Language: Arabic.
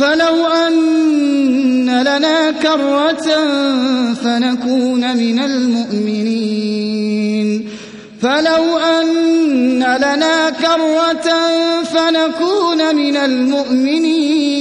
فلو أن لنا كرة فنكون من المؤمنين. فلو أن لنا كرة فنكون من المؤمنين.